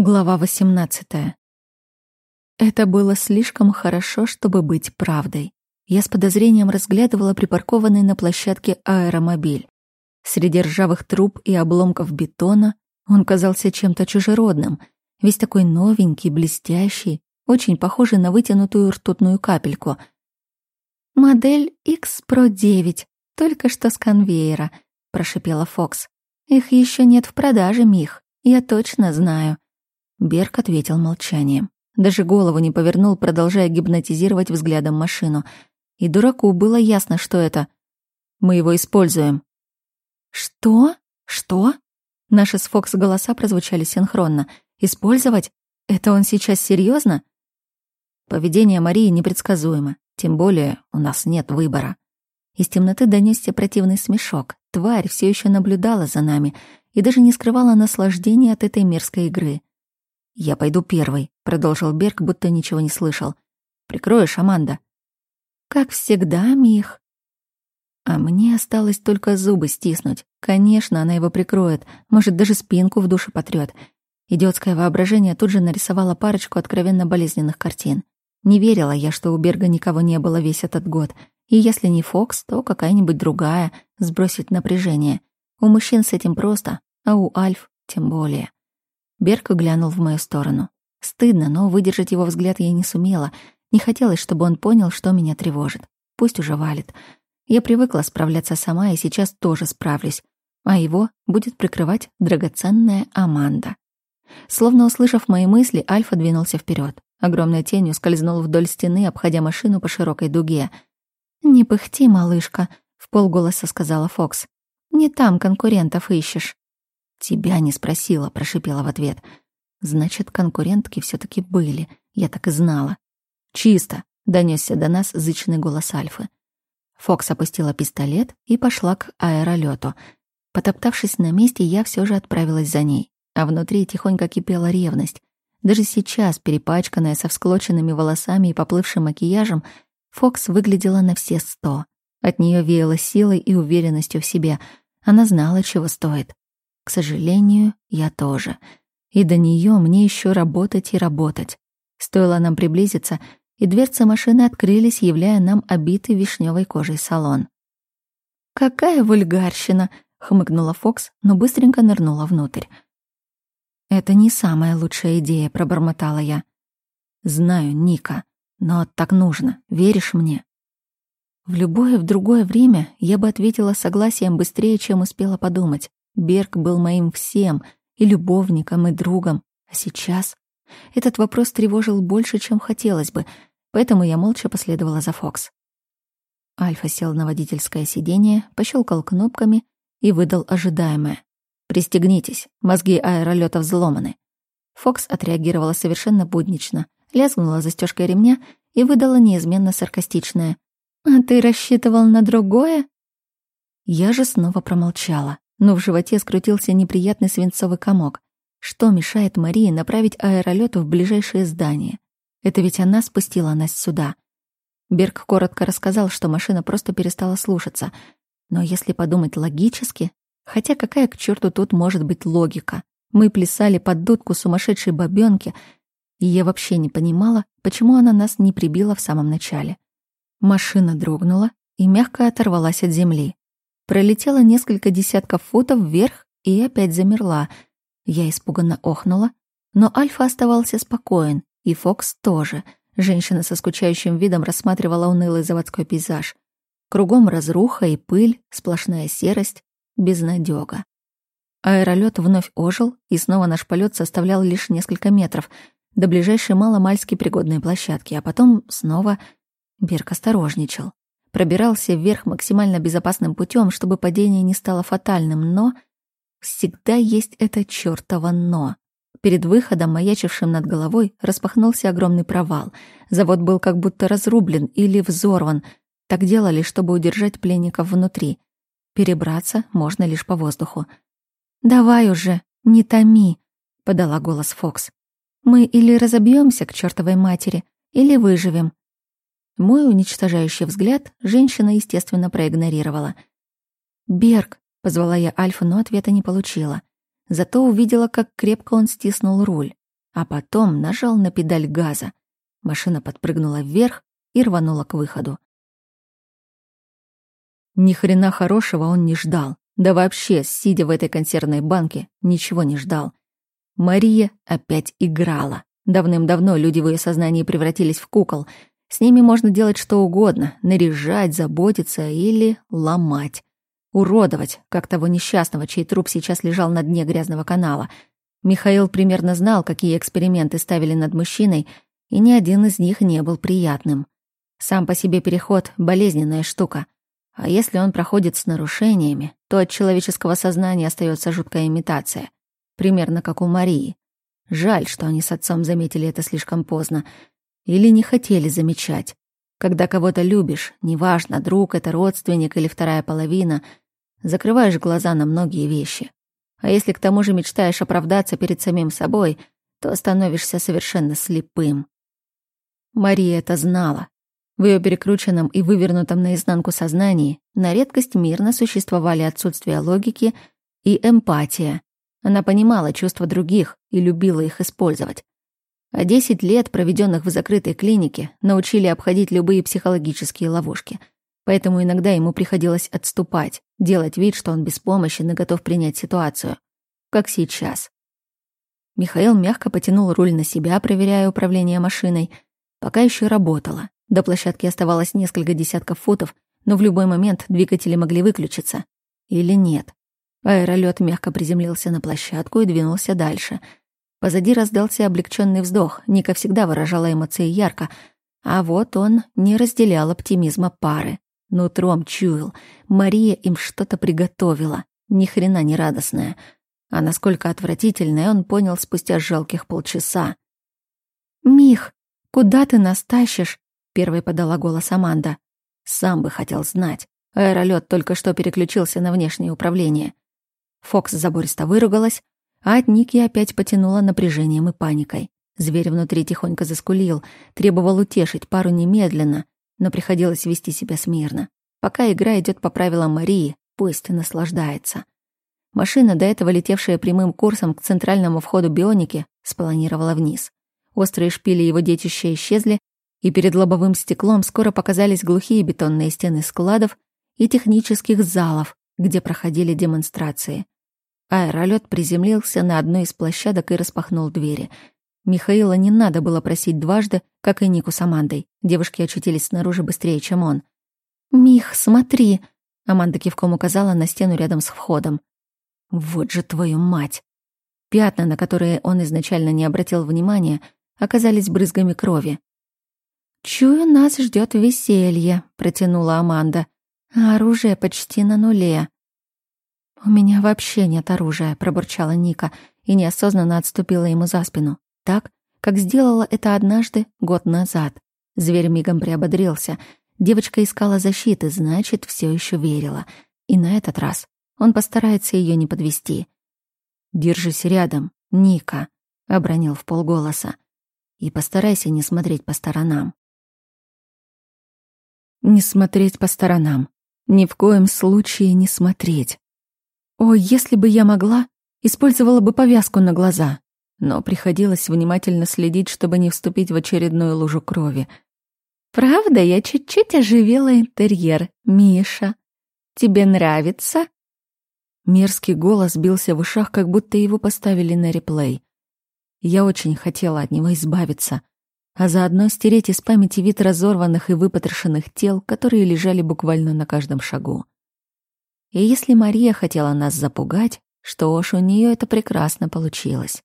Глава 18. Это было слишком хорошо, чтобы быть правдой. Я с подозрением разглядывала припаркованный на площадке аэромобиль. Среди ржавых труб и обломков бетона он казался чем-то чужеродным, весь такой новенький, блестящий, очень похожий на вытянутую ртутную капельку. «Модель X Pro 9, только что с конвейера», — прошипела Фокс. «Их еще нет в продаже, Мих, я точно знаю». Берг ответил молчанием. Даже голову не повернул, продолжая гипнотизировать взглядом машину. И дураку было ясно, что это. Мы его используем. Что? Что? Наши с Фокс голоса прозвучали синхронно. Использовать? Это он сейчас серьезно? Поведение Марии непредсказуемо. Тем более у нас нет выбора. Из темноты донесся противный смешок. Тварь все еще наблюдала за нами и даже не скрывала наслаждения от этой мерзкой игры. «Я пойду первый», — продолжил Берг, будто ничего не слышал. «Прикроешь, Аманда?» «Как всегда, Мих». А мне осталось только зубы стиснуть. Конечно, она его прикроет, может, даже спинку в душе потрёт. Идиотское воображение тут же нарисовало парочку откровенно болезненных картин. Не верила я, что у Берга никого не было весь этот год. И если не Фокс, то какая-нибудь другая, сбросить напряжение. У мужчин с этим просто, а у Альф тем более. Берг глянул в мою сторону. Стыдно, но выдержать его взгляд я не сумела. Не хотелось, чтобы он понял, что меня тревожит. Пусть уже валит. Я привыкла справляться сама и сейчас тоже справлюсь. А его будет прикрывать драгоценная Аманда. Словно услышав мои мысли, Альфа двинулся вперед. Огромной тенью скользнул вдоль стены, обходя машину по широкой дуге. «Не пыхти, малышка», — в полголоса сказала Фокс. «Не там конкурентов ищешь». «Тебя не спросила», — прошипела в ответ. «Значит, конкурентки все таки были. Я так и знала». «Чисто», — донесся до нас зычный голос Альфы. Фокс опустила пистолет и пошла к аэролету. Потоптавшись на месте, я все же отправилась за ней, а внутри тихонько кипела ревность. Даже сейчас, перепачканная со всклоченными волосами и поплывшим макияжем, Фокс выглядела на все сто. От нее веяло силой и уверенностью в себе. Она знала, чего стоит. К сожалению, я тоже. И до нее мне еще работать и работать. Стоило нам приблизиться, и дверцы машины открылись, являя нам обитый вишневой кожей салон. «Какая вульгарщина!» — хмыкнула Фокс, но быстренько нырнула внутрь. «Это не самая лучшая идея», — пробормотала я. «Знаю, Ника, но так нужно. Веришь мне?» В любое в другое время я бы ответила согласием быстрее, чем успела подумать. Берг был моим всем, и любовником, и другом. А сейчас этот вопрос тревожил больше, чем хотелось бы, поэтому я молча последовала за Фокс. Альфа сел на водительское сиденье, пощелкал кнопками и выдал ожидаемое. «Пристегнитесь, мозги аэролёта взломаны». Фокс отреагировала совершенно буднично, лязгнула застежкой ремня и выдала неизменно саркастичное. «А ты рассчитывал на другое?» Я же снова промолчала но в животе скрутился неприятный свинцовый комок. Что мешает Марии направить аэролёт в ближайшее здание? Это ведь она спустила нас сюда. Берг коротко рассказал, что машина просто перестала слушаться. Но если подумать логически, хотя какая к черту тут может быть логика? Мы плясали под дудку сумасшедшей бабёнки, и я вообще не понимала, почему она нас не прибила в самом начале. Машина дрогнула и мягко оторвалась от земли. Пролетела несколько десятков футов вверх и опять замерла. Я испуганно охнула, но Альфа оставался спокоен, и Фокс тоже. Женщина со скучающим видом рассматривала унылый заводской пейзаж. Кругом разруха и пыль, сплошная серость, безнадёга. Аэролёт вновь ожил, и снова наш полет составлял лишь несколько метров до ближайшей маломальски пригодной площадки, а потом снова Берг осторожничал пробирался вверх максимально безопасным путем, чтобы падение не стало фатальным, но всегда есть это чёртово «но». Перед выходом, маячившим над головой, распахнулся огромный провал. Завод был как будто разрублен или взорван. Так делали, чтобы удержать пленников внутри. Перебраться можно лишь по воздуху. «Давай уже, не томи», — подала голос Фокс. «Мы или разобьемся к чёртовой матери, или выживем. Мой уничтожающий взгляд женщина, естественно, проигнорировала. «Берг», — позвала я Альфу, но ответа не получила. Зато увидела, как крепко он стиснул руль. а потом нажал на педаль газа. Машина подпрыгнула вверх и рванула к выходу. Ни хрена хорошего он не ждал. Да вообще, сидя в этой консервной банке, ничего не ждал. Мария опять играла. Давным-давно люди в ее сознании превратились в кукол. С ними можно делать что угодно — наряжать, заботиться или ломать. Уродовать, как того несчастного, чей труп сейчас лежал на дне грязного канала. Михаил примерно знал, какие эксперименты ставили над мужчиной, и ни один из них не был приятным. Сам по себе переход — болезненная штука — а если он проходит с нарушениями, то от человеческого сознания остается жуткая имитация. Примерно как у Марии. Жаль, что они с отцом заметили это слишком поздно. Или не хотели замечать. Когда кого-то любишь, неважно, друг это, родственник или вторая половина, закрываешь глаза на многие вещи. А если к тому же мечтаешь оправдаться перед самим собой, то становишься совершенно слепым. Мария это знала в ее перекрученном и вывернутом наизнанку сознании на редкость мирно существовали отсутствие логики и эмпатия. Она понимала чувства других и любила их использовать. А 10 лет, проведенных в закрытой клинике, научили обходить любые психологические ловушки. Поэтому иногда ему приходилось отступать, делать вид, что он беспомощен и готов принять ситуацию. Как сейчас. Михаил мягко потянул руль на себя, проверяя управление машиной. Пока еще работала. До площадки оставалось несколько десятков футов, но в любой момент двигатели могли выключиться. Или нет. Аэролёт мягко приземлился на площадку и двинулся дальше. Позади раздался облегченный вздох. Ника всегда выражала эмоции ярко. А вот он не разделял оптимизма пары. Нутром чуял. Мария им что-то приготовила. Ни хрена не радостная. А насколько отвратительное, он понял спустя жалких полчаса. «Мих, куда ты нас тащишь?» Первой подала голос Аманда. Сам бы хотел знать. Аэролёт только что переключился на внешнее управление. Фокс забористо выругалась, а от Ники опять потянула напряжением и паникой. Зверь внутри тихонько заскулил, требовал утешить пару немедленно, но приходилось вести себя смирно. Пока игра идет по правилам Марии, пусть наслаждается. Машина, до этого летевшая прямым курсом к центральному входу бионики, спланировала вниз. Острые шпили его детища исчезли, и перед лобовым стеклом скоро показались глухие бетонные стены складов и технических залов, где проходили демонстрации. Аэролет приземлился на одной из площадок и распахнул двери. Михаила не надо было просить дважды, как и Нику с Амандой. Девушки очутились снаружи быстрее, чем он. «Мих, смотри!» Аманда кивком указала на стену рядом с входом. «Вот же твою мать!» Пятна, на которые он изначально не обратил внимания, оказались брызгами крови. «Чую, нас ждет веселье», — протянула Аманда. «А оружие почти на нуле». «У меня вообще нет оружия», — пробурчала Ника и неосознанно отступила ему за спину. Так, как сделала это однажды год назад. Зверь мигом приободрился. Девочка искала защиты, значит, все еще верила. И на этот раз он постарается ее не подвести. «Держись рядом, Ника», — обронил в полголоса. «И постарайся не смотреть по сторонам. Не смотреть по сторонам. Ни в коем случае не смотреть. О, если бы я могла, использовала бы повязку на глаза. Но приходилось внимательно следить, чтобы не вступить в очередную лужу крови. «Правда, я чуть-чуть оживила интерьер, Миша. Тебе нравится?» Мерзкий голос бился в ушах, как будто его поставили на реплей. Я очень хотела от него избавиться, а заодно стереть из памяти вид разорванных и выпотрошенных тел, которые лежали буквально на каждом шагу. И если Мария хотела нас запугать, что ж, у нее это прекрасно получилось.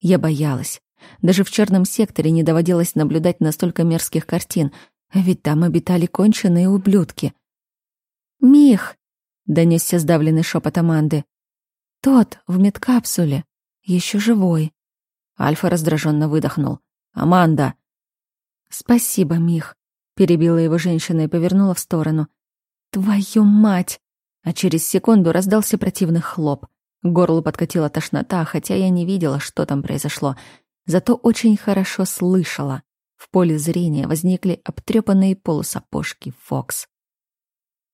Я боялась. Даже в черном секторе не доводилось наблюдать настолько мерзких картин, ведь там обитали конченые ублюдки. «Мих!» — донесся сдавленный шепот Аманды. «Тот в медкапсуле, еще живой». Альфа раздраженно выдохнул. «Аманда!» «Спасибо, Мих», — перебила его женщина и повернула в сторону. «Твою мать!» А через секунду раздался противный хлоп. К горлу подкатила тошнота, хотя я не видела, что там произошло. Зато очень хорошо слышала. В поле зрения возникли обтрепанные полусапожки Фокс.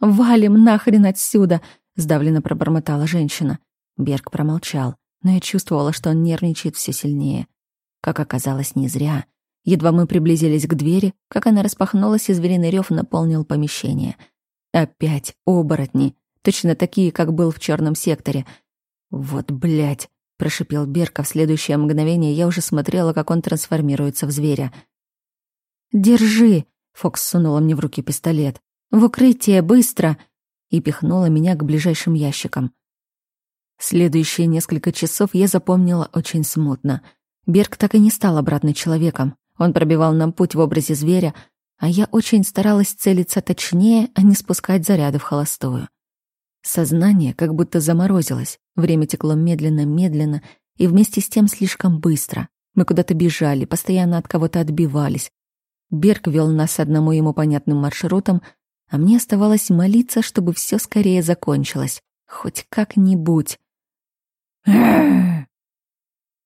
«Валим нахрен отсюда!» — сдавленно пробормотала женщина. Берг промолчал, но я чувствовала, что он нервничает все сильнее. Как оказалось, не зря. Едва мы приблизились к двери, как она распахнулась, и звериный рев наполнил помещение. Опять оборотни, точно такие, как был в черном секторе. Вот блядь, прошипел Берка. В следующее мгновение я уже смотрела, как он трансформируется в зверя. «Держи!» — Фокс сунула мне в руки пистолет. «В укрытие, быстро!» и пихнула меня к ближайшим ящикам. Следующие несколько часов я запомнила очень смутно. Берг так и не стал обратно человеком. Он пробивал нам путь в образе зверя, а я очень старалась целиться точнее, а не спускать заряды в холостую. Сознание как будто заморозилось, время текло медленно-медленно и вместе с тем слишком быстро. Мы куда-то бежали, постоянно от кого-то отбивались. Берг вел нас одному ему понятным маршрутом, а мне оставалось молиться, чтобы все скорее закончилось. Хоть как-нибудь.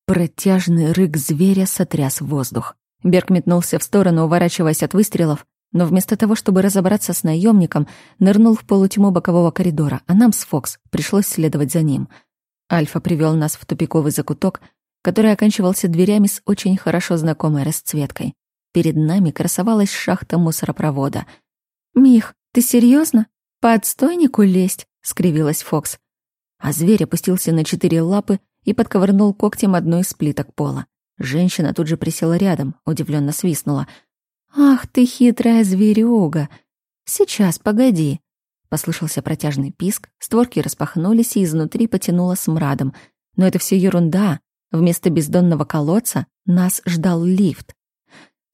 Протяжный рык зверя сотряс воздух. Берг метнулся в сторону, уворачиваясь от выстрелов, но вместо того, чтобы разобраться с наемником, нырнул в полутьму бокового коридора, а нам с Фокс пришлось следовать за ним. Альфа привел нас в тупиковый закуток, который оканчивался дверями с очень хорошо знакомой расцветкой. Перед нами красовалась шахта мусоропровода. «Мих, ты серьезно? По отстойнику лезть?» — скривилась Фокс. А зверь опустился на четыре лапы и подковырнул когтем одной из плиток пола. Женщина тут же присела рядом, удивленно свистнула. «Ах ты хитрая зверюга! Сейчас, погоди!» Послышался протяжный писк, створки распахнулись и изнутри потянуло смрадом. Но это все ерунда. Вместо бездонного колодца нас ждал лифт.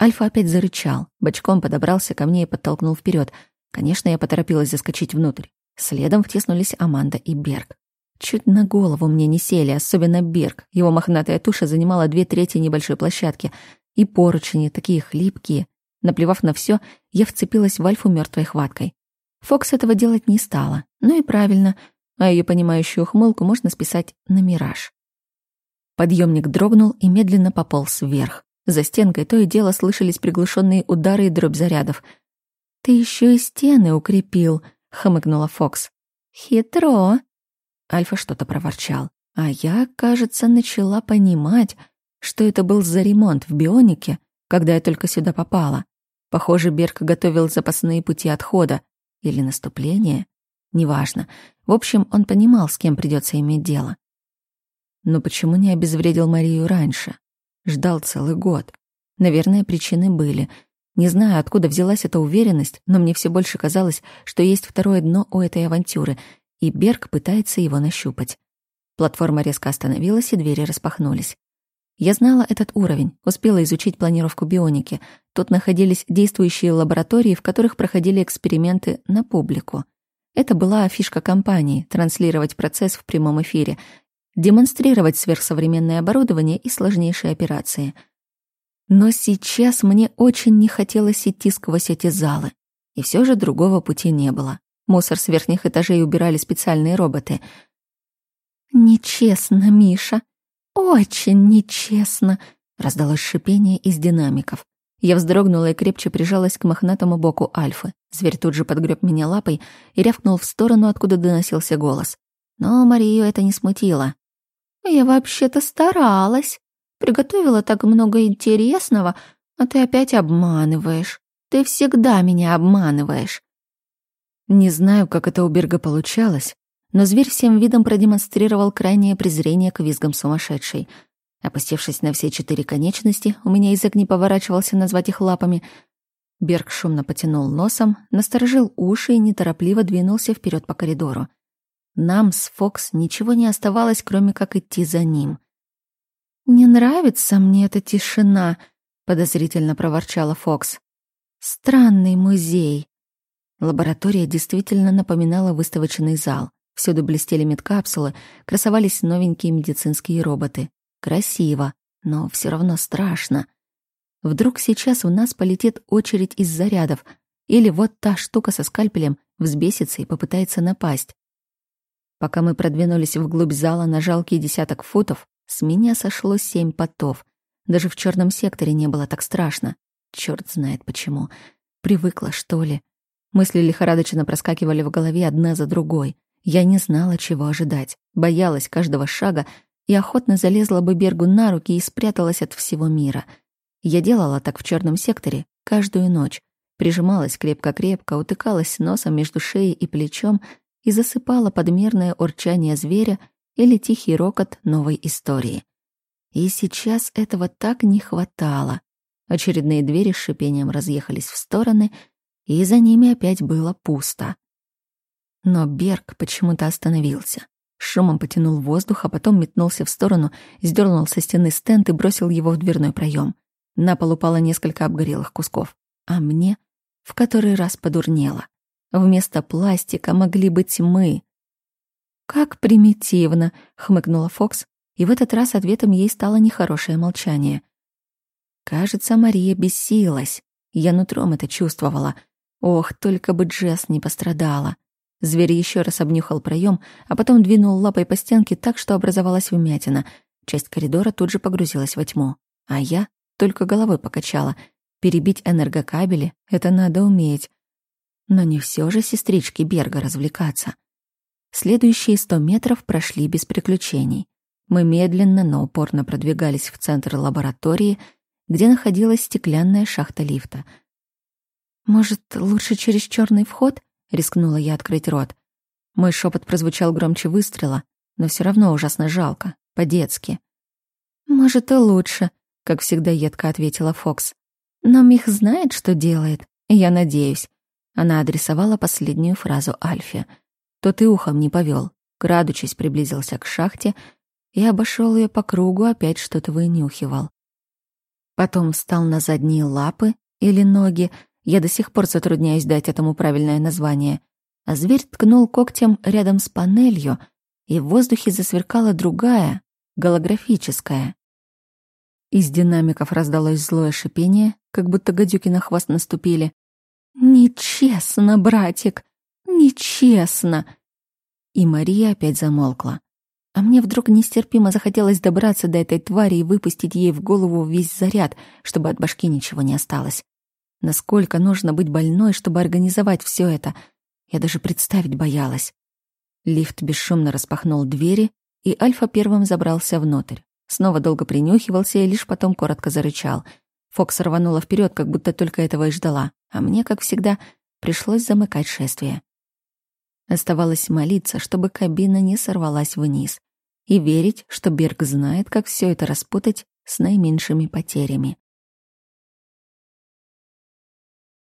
Альфа опять зарычал, бочком подобрался ко мне и подтолкнул вперед. Конечно, я поторопилась заскочить внутрь. Следом втиснулись Аманда и Берг. Чуть на голову мне не сели, особенно Берг. Его мохнатая туша занимала две трети небольшой площадки. И поручни, такие хлипкие. Наплевав на все, я вцепилась в Альфу мертвой хваткой. Фокс этого делать не стала. Ну и правильно, а ее понимающую ухмылку можно списать на мираж. Подъемник дрогнул и медленно пополз вверх. За стенкой то и дело слышались приглушенные удары и дробь зарядов. «Ты еще и стены укрепил», — хмыкнула Фокс. «Хитро», Альфа что-то проворчал. А я, кажется, начала понимать, что это был за ремонт в бионике, когда я только сюда попала. Похоже, Берг готовил запасные пути отхода или наступления. Неважно. В общем, он понимал, с кем придется иметь дело. Но почему не обезвредил Марию раньше? Ждал целый год. Наверное, причины были. Не знаю, откуда взялась эта уверенность, но мне все больше казалось, что есть второе дно у этой авантюры, и Берг пытается его нащупать. Платформа резко остановилась, и двери распахнулись. Я знала этот уровень, успела изучить планировку бионики. Тут находились действующие лаборатории, в которых проходили эксперименты на публику. Это была фишка компании — транслировать процесс в прямом эфире, демонстрировать сверхсовременное оборудование и сложнейшие операции. Но сейчас мне очень не хотелось идти сквозь эти залы. И все же другого пути не было. Мусор с верхних этажей убирали специальные роботы. «Нечестно, Миша. Очень нечестно», — раздалось шипение из динамиков. Я вздрогнула и крепче прижалась к мохнатому боку Альфы. Зверь тут же подгреб меня лапой и рявкнул в сторону, откуда доносился голос. Но Марию это не смутило. «Я вообще-то старалась. Приготовила так много интересного, а ты опять обманываешь. Ты всегда меня обманываешь. Не знаю, как это у Берга получалось, но зверь всем видом продемонстрировал крайнее презрение к визгам сумасшедшей. Опустившись на все четыре конечности, у меня язык не поворачивался назвать их лапами. Берг шумно потянул носом, насторожил уши и неторопливо двинулся вперед по коридору. Нам с Фокс ничего не оставалось, кроме как идти за ним. «Не нравится мне эта тишина», — подозрительно проворчала Фокс. «Странный музей. Лаборатория действительно напоминала выставочный зал. Всюду блестели медкапсулы, красовались новенькие медицинские роботы. Красиво, но все равно страшно. Вдруг сейчас в нас полетит очередь из зарядов, или вот та штука со скальпелем взбесится и попытается напасть. Пока мы продвинулись вглубь зала на жалкие десяток футов, с меня сошло семь потов. Даже в черном секторе не было так страшно. Черт знает почему. Привыкла, что ли. Мысли лихорадочно проскакивали в голове одна за другой. Я не знала, чего ожидать, боялась каждого шага, и охотно залезла бы Бергу на руки и спряталась от всего мира. Я делала так в черном секторе каждую ночь. Прижималась крепко-крепко, утыкалась носом между шеей и плечом и засыпала подмерное урчание зверя или тихий рокот новой истории. И сейчас этого так не хватало. Очередные двери с шипением разъехались в стороны, и за ними опять было пусто. Но Берг почему-то остановился. Шумом потянул воздух, а потом метнулся в сторону, сдернул со стены стенд и бросил его в дверной проем. На пол упало несколько обгорелых кусков. А мне в который раз подурнело. Вместо пластика могли быть мы. «Как примитивно!» — хмыкнула Фокс, и в этот раз ответом ей стало нехорошее молчание. Кажется, Мария бесилась. Я нутром это чувствовала. Ох, только бы Джесс не пострадала. Зверь еще раз обнюхал проем, а потом двинул лапой по стенке так, что образовалась вмятина. Часть коридора тут же погрузилась во тьму. А я только головой покачала. Перебить энергокабели — это надо уметь. Но не все же сестрички Берга развлекаться. Следующие сто метров прошли без приключений. Мы медленно, но упорно продвигались в центр лаборатории, где находилась стеклянная шахта лифта. «Может, лучше через черный вход?» — рискнула я открыть рот. Мой шепот прозвучал громче выстрела, но все равно ужасно жалко, по-детски. «Может, и лучше», — как всегда едко ответила Фокс. «Но Мих знает, что делает, я надеюсь». Она адресовала последнюю фразу Альфе. Тот и ухом не повел. Крадучись, приблизился к шахте и обошел ее по кругу, опять что-то вынюхивал. Потом встал на задние лапы или ноги, я до сих пор затрудняюсь дать этому правильное название. А зверь ткнул когтем рядом с панелью, и в воздухе засверкала другая, голографическая. Из динамиков раздалось злое шипение, как будто гадюки на хвост наступили. «Нечестно, братик, нечестно!» И Мария опять замолкла. А мне вдруг нестерпимо захотелось добраться до этой твари и выпустить ей в голову весь заряд, чтобы от башки ничего не осталось. Насколько нужно быть больной, чтобы организовать все это, я даже представить боялась. Лифт бесшумно распахнул двери, и Альфа первым забрался внутрь. Снова долго принюхивался и лишь потом коротко зарычал. Фокс рванула вперед, как будто только этого и ждала, а мне, как всегда, пришлось замыкать шествие. Оставалось молиться, чтобы кабина не сорвалась вниз, и верить, что Берг знает, как все это распутать с наименьшими потерями.